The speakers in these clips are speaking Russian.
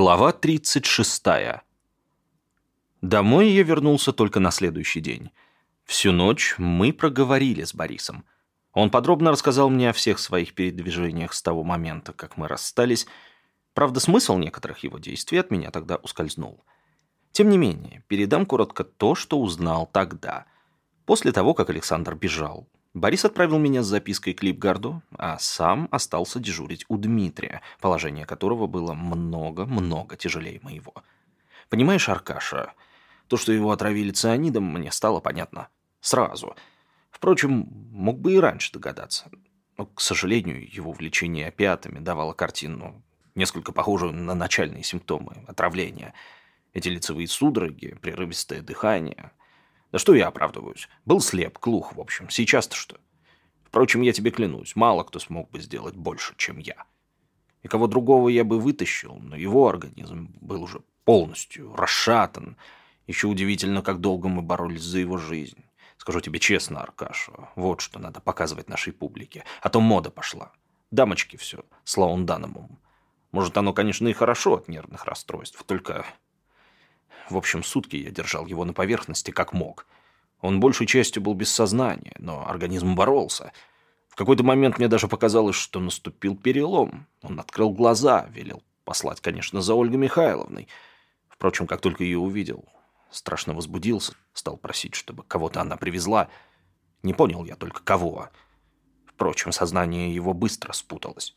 Глава 36. Домой я вернулся только на следующий день. Всю ночь мы проговорили с Борисом. Он подробно рассказал мне о всех своих передвижениях с того момента, как мы расстались. Правда, смысл некоторых его действий от меня тогда ускользнул. Тем не менее, передам коротко то, что узнал тогда. После того, как Александр бежал, Борис отправил меня с запиской к Липгарду, а сам остался дежурить у Дмитрия, положение которого было много-много тяжелее моего. Понимаешь, Аркаша, то, что его отравили цианидом, мне стало понятно. Сразу. Впрочем, мог бы и раньше догадаться. Но, к сожалению, его увлечение опиатами давало картину, несколько похожую на начальные симптомы отравления. Эти лицевые судороги, прерывистое дыхание, да что я оправдываюсь? Был слеп, глух, в общем. Сейчас-то что? Впрочем, я тебе клянусь, мало кто смог бы сделать больше, чем я. И кого другого я бы вытащил, но его организм был уже полностью расшатан. Еще удивительно, как долго мы боролись за его жизнь. Скажу тебе честно, Аркаша, вот что надо показывать нашей публике. А то мода пошла. Дамочки все, с лаунданомом. Может, оно, конечно, и хорошо от нервных расстройств, только в общем, сутки я держал его на поверхности как мог. Он большей частью был без сознания, но организм боролся. В какой-то момент мне даже показалось, что наступил перелом. Он открыл глаза, велел послать, конечно, за Ольгой Михайловной. Впрочем, как только ее увидел, страшно возбудился, стал просить, чтобы кого-то она привезла. Не понял я только кого. Впрочем, сознание его быстро спуталось.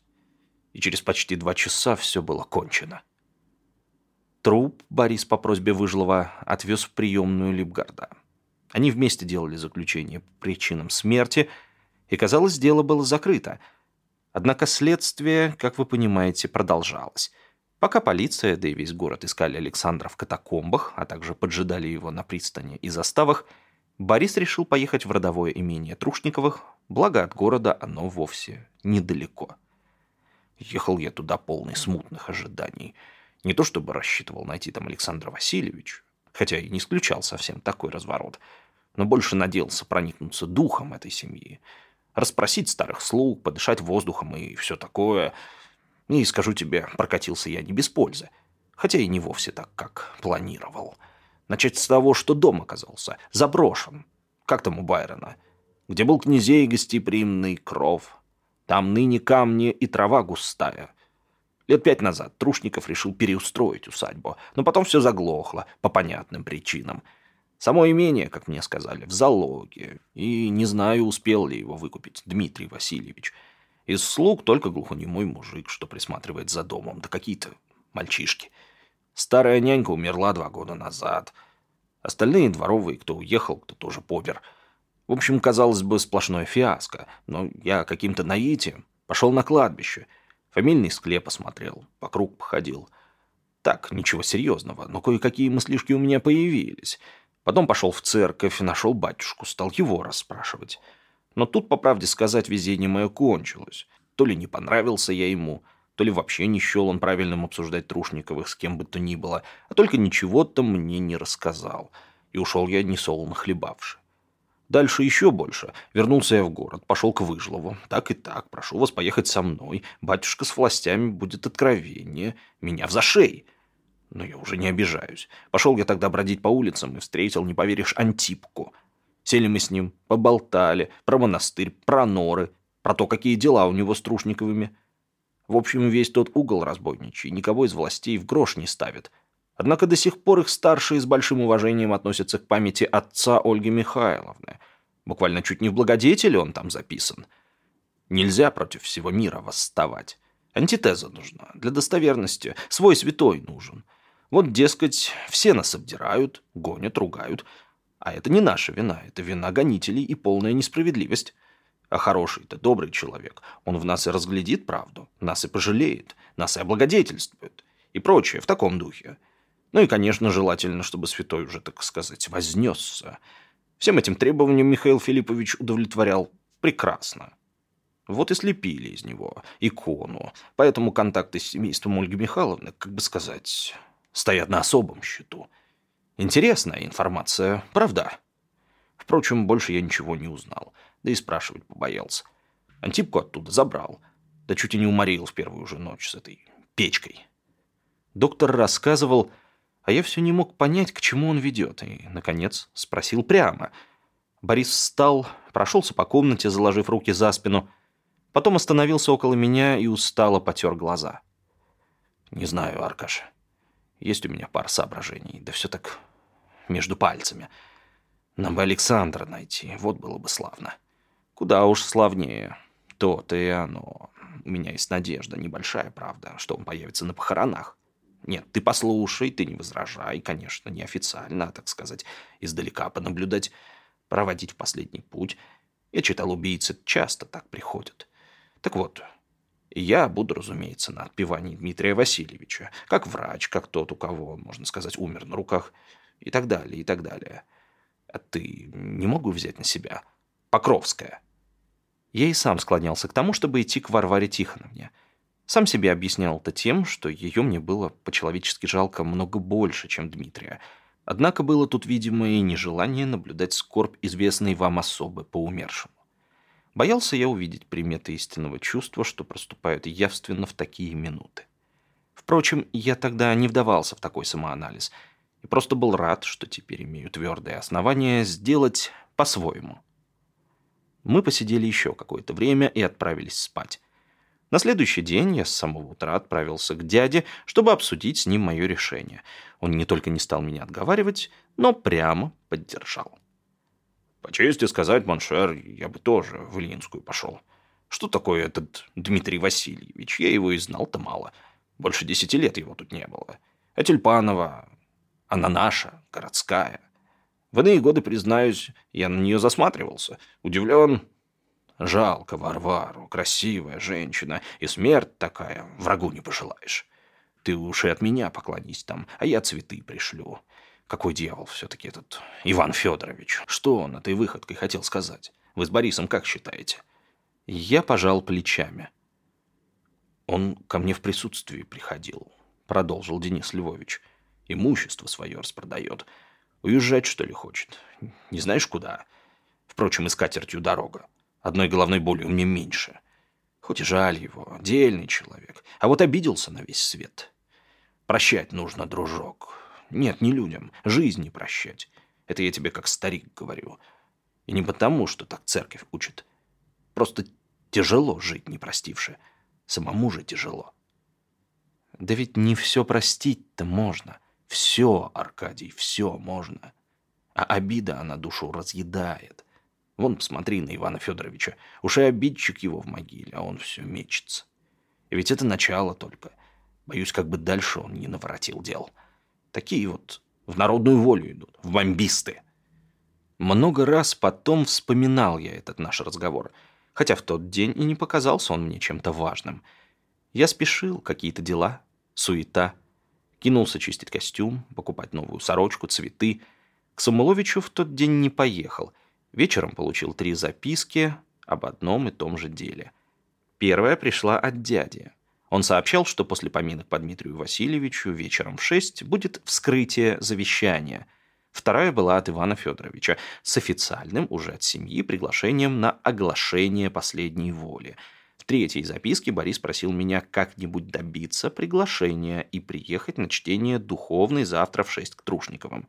И через почти два часа все было кончено. Труп Борис по просьбе Выжлова отвез в приемную Липгарда. Они вместе делали заключение по причинам смерти, и, казалось, дело было закрыто. Однако следствие, как вы понимаете, продолжалось. Пока полиция, да и весь город искали Александра в катакомбах, а также поджидали его на пристани и заставах, Борис решил поехать в родовое имение Трушниковых, благо от города оно вовсе недалеко. Ехал я туда полный смутных ожиданий – не то чтобы рассчитывал найти там Александра Васильевича, хотя и не исключал совсем такой разворот, но больше надеялся проникнуться духом этой семьи, расспросить старых слуг, подышать воздухом и все такое. И, скажу тебе, прокатился я не без пользы, хотя и не вовсе так, как планировал. Начать с того, что дом оказался заброшен, как там у Байрона, где был князей гостеприимный кров. Там ныне камни и трава густая — Лет пять назад Трушников решил переустроить усадьбу, но потом все заглохло по понятным причинам. Само имение, как мне сказали, в залоге, и не знаю, успел ли его выкупить Дмитрий Васильевич. Из слуг только глухонемой мужик, что присматривает за домом, да какие-то мальчишки. Старая нянька умерла два года назад. Остальные дворовые, кто уехал, кто тоже помер. В общем, казалось бы, сплошное фиаско, но я каким-то наитием пошел на кладбище – Фамильный склеп осмотрел, вокруг походил. Так, ничего серьезного, но кое-какие мыслишки у меня появились. Потом пошел в церковь, нашел батюшку, стал его расспрашивать. Но тут, по правде сказать, везение мое кончилось. То ли не понравился я ему, то ли вообще не счел он правильным обсуждать Трушниковых с кем бы то ни было, а только ничего-то мне не рассказал. И ушел я несолоно хлебавши. Дальше еще больше. Вернулся я в город, пошел к Выжлову. Так и так, прошу вас поехать со мной. Батюшка с властями будет откровение. Меня в зашей. Но я уже не обижаюсь. Пошел я тогда бродить по улицам и встретил, не поверишь, Антипку. Сели мы с ним, поболтали про монастырь, про норы, про то, какие дела у него с Трушниковыми. В общем, весь тот угол разбойничий никого из властей в грош не ставит. Однако до сих пор их старшие с большим уважением относятся к памяти отца Ольги Михайловны. Буквально чуть не в благодетеле он там записан. Нельзя против всего мира восставать. Антитеза нужна для достоверности. Свой святой нужен. Вот, дескать, все нас обдирают, гонят, ругают. А это не наша вина, это вина гонителей и полная несправедливость. А хороший-то, добрый человек, он в нас и разглядит правду, нас и пожалеет, нас и облагодетельствует. И прочее в таком духе. Ну и, конечно, желательно, чтобы святой уже, так сказать, вознесся. Всем этим требованиям Михаил Филиппович удовлетворял прекрасно. Вот и слепили из него икону. Поэтому контакты с семейством Ольги Михайловны, как бы сказать, стоят на особом счету. Интересная информация, правда? Впрочем, больше я ничего не узнал, да и спрашивать побоялся. Антипку оттуда забрал, да чуть и не уморил в первую же ночь с этой печкой. Доктор рассказывал, а я все не мог понять, к чему он ведет, и, наконец, спросил прямо. Борис встал, прошелся по комнате, заложив руки за спину, потом остановился около меня и устало потер глаза. «Не знаю, Аркаш, есть у меня пара соображений, да все так между пальцами. Нам бы Александра найти, вот было бы славно. Куда уж славнее. То-то и оно. У меня есть надежда, небольшая, правда, что он появится на похоронах. Нет, ты послушай, ты не возражай, конечно, неофициально, а, так сказать, издалека понаблюдать, проводить в последний путь. Я читал, убийцы часто так приходят. Так вот, я буду, разумеется, на отпевании Дмитрия Васильевича, как врач, как тот, у кого, можно сказать, умер на руках, и так далее, и так далее. А ты не могу взять на себя? Покровская. Я и сам склонялся к тому, чтобы идти к Варваре Тихоновне – сам себе объяснял это тем, что ее мне было по-человечески жалко много больше, чем Дмитрия. Однако было тут, видимо, и нежелание наблюдать скорбь известной вам особы по умершему. Боялся я увидеть приметы истинного чувства, что проступают явственно в такие минуты. Впрочем, я тогда не вдавался в такой самоанализ и просто был рад, что теперь имею твердое основание сделать по-своему. Мы посидели еще какое-то время и отправились спать. На следующий день я с самого утра отправился к дяде, чтобы обсудить с ним мое решение. Он не только не стал меня отговаривать, но прямо поддержал. По чести сказать, mon cher, я бы тоже в Ильинскую пошел. Что такое этот Дмитрий Васильевич? Я его и знал-то мало. Больше десяти лет его тут не было. А Тюльпанова, она наша, городская. В иные годы, признаюсь, я на нее засматривался. Удивлен, Жалко Варвару, красивая женщина, и смерть такая, врагу не пожелаешь. Ты уж и от меня поклонись там, а я цветы пришлю. Какой дьявол все-таки этот Иван Федорович? Что он этой выходкой хотел сказать? Вы с Борисом как считаете? Я пожал плечами. Он ко мне в присутствии приходил, продолжил Денис Львович. Имущество свое распродает. Уезжать, что ли, хочет? Не знаешь, куда? Впрочем, и с катертью дорога. Одной головной болью мне меньше. Хоть и жаль его, дельный человек. А вот обиделся на весь свет. Прощать нужно, дружок. Нет, не людям. Жизнь не прощать. Это я тебе как старик говорю. И не потому, что так церковь учит. Просто тяжело жить, не простивши. Самому же тяжело. Да ведь не все простить-то можно. Все, Аркадий, все можно. А обида она душу разъедает. Вон, посмотри на Ивана Федоровича. Уж и обидчик его в могиле, а он все мечется. И ведь это начало только. Боюсь, как бы дальше он не наворотил дел. Такие вот в народную волю идут, в бомбисты. Много раз потом вспоминал я этот наш разговор, хотя в тот день и не показался он мне чем-то важным. Я спешил, какие-то дела, суета. Кинулся чистить костюм, покупать новую сорочку, цветы. К Самуловичу в тот день не поехал — Вечером получил три записки об одном и том же деле. Первая пришла от дяди. Он сообщал, что после поминок по Дмитрию Васильевичу вечером в шесть будет вскрытие завещания. Вторая была от Ивана Федоровича с официальным, уже от семьи, приглашением на оглашение последней воли. В третьей записке Борис просил меня как-нибудь добиться приглашения и приехать на чтение духовной завтра в шесть к Трушниковым.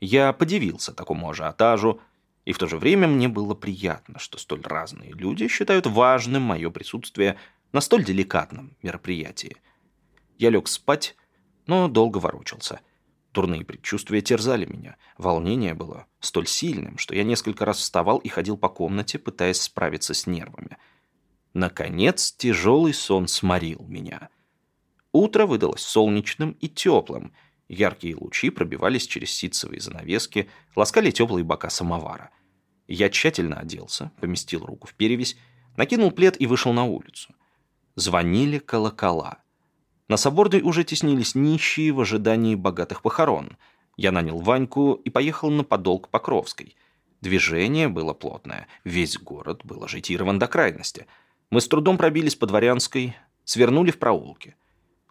Я подивился такому ажиотажу, и в то же время мне было приятно, что столь разные люди считают важным мое присутствие на столь деликатном мероприятии. Я лег спать, но долго ворочался. Дурные предчувствия терзали меня. Волнение было столь сильным, что я несколько раз вставал и ходил по комнате, пытаясь справиться с нервами. Наконец, тяжелый сон сморил меня. Утро выдалось солнечным и теплым. Яркие лучи пробивались через ситцевые занавески, ласкали теплые бока самовара. Я тщательно оделся, поместил руку в перевязь, накинул плед и вышел на улицу. Звонили колокола. На Соборной уже теснились нищие в ожидании богатых похорон. Я нанял Ваньку и поехал на подол к Покровской. Движение было плотное, весь город был ажитирован до крайности. Мы с трудом пробились по Дворянской, свернули в проулки.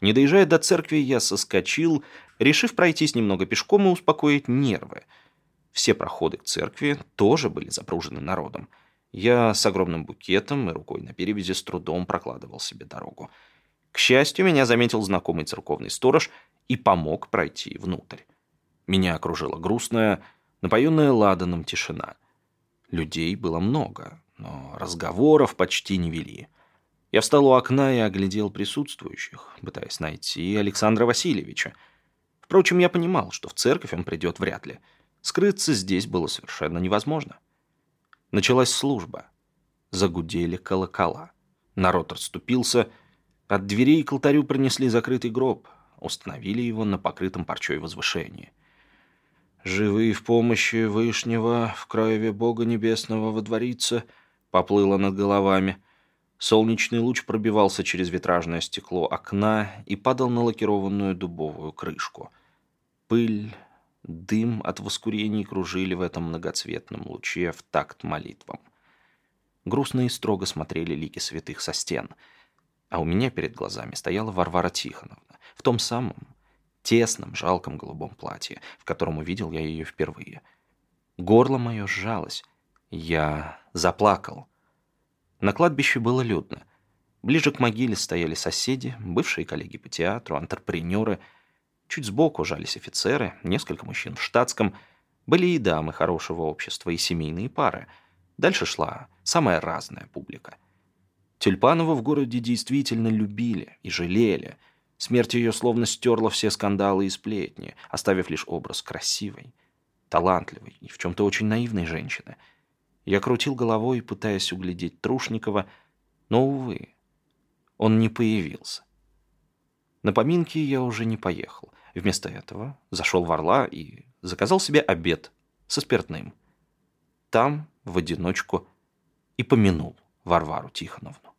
Не доезжая до церкви, я соскочил, решив пройтись немного пешком и успокоить нервы – все проходы к церкви тоже были запружены народом. Я с огромным букетом и рукой на перевязи с трудом прокладывал себе дорогу. К счастью, меня заметил знакомый церковный сторож и помог пройти внутрь. Меня окружила грустная, напоенная ладаном тишина. Людей было много, но разговоров почти не вели. Я встал у окна и оглядел присутствующих, пытаясь найти Александра Васильевича. Впрочем, я понимал, что в церковь он придет вряд ли. Скрыться здесь было совершенно невозможно. Началась служба. Загудели колокола. Народ расступился. От дверей к алтарю принесли закрытый гроб. Установили его на покрытом парчой возвышении. «Живы в помощи Вышнего, в крови Бога Небесного водворится», поплыло над головами. Солнечный луч пробивался через витражное стекло окна и падал на лакированную дубовую крышку. Пыль, дым от воскурений кружили в этом многоцветном луче в такт молитвам. Грустно и строго смотрели лики святых со стен. А у меня перед глазами стояла Варвара Тихоновна в том самом тесном, жалком голубом платье, в котором увидел я ее впервые. Горло мое сжалось. Я заплакал. На кладбище было людно. Ближе к могиле стояли соседи, бывшие коллеги по театру, антрепренеры. Чуть сбоку жались офицеры, несколько мужчин в штатском. Были и дамы хорошего общества, и семейные пары — Дальше шла самая разная публика. Тюльпанова в городе действительно любили и жалели. Смерть ее словно стерла все скандалы и сплетни, оставив лишь образ красивой, талантливой и в чем-то очень наивной женщины. Я крутил головой, пытаясь углядеть Трушникова, но, увы, он не появился. На поминки я уже не поехал. Вместо этого зашел в Орла и заказал себе обед со спиртным. Там в одиночку и помянул Варвару Тихоновну.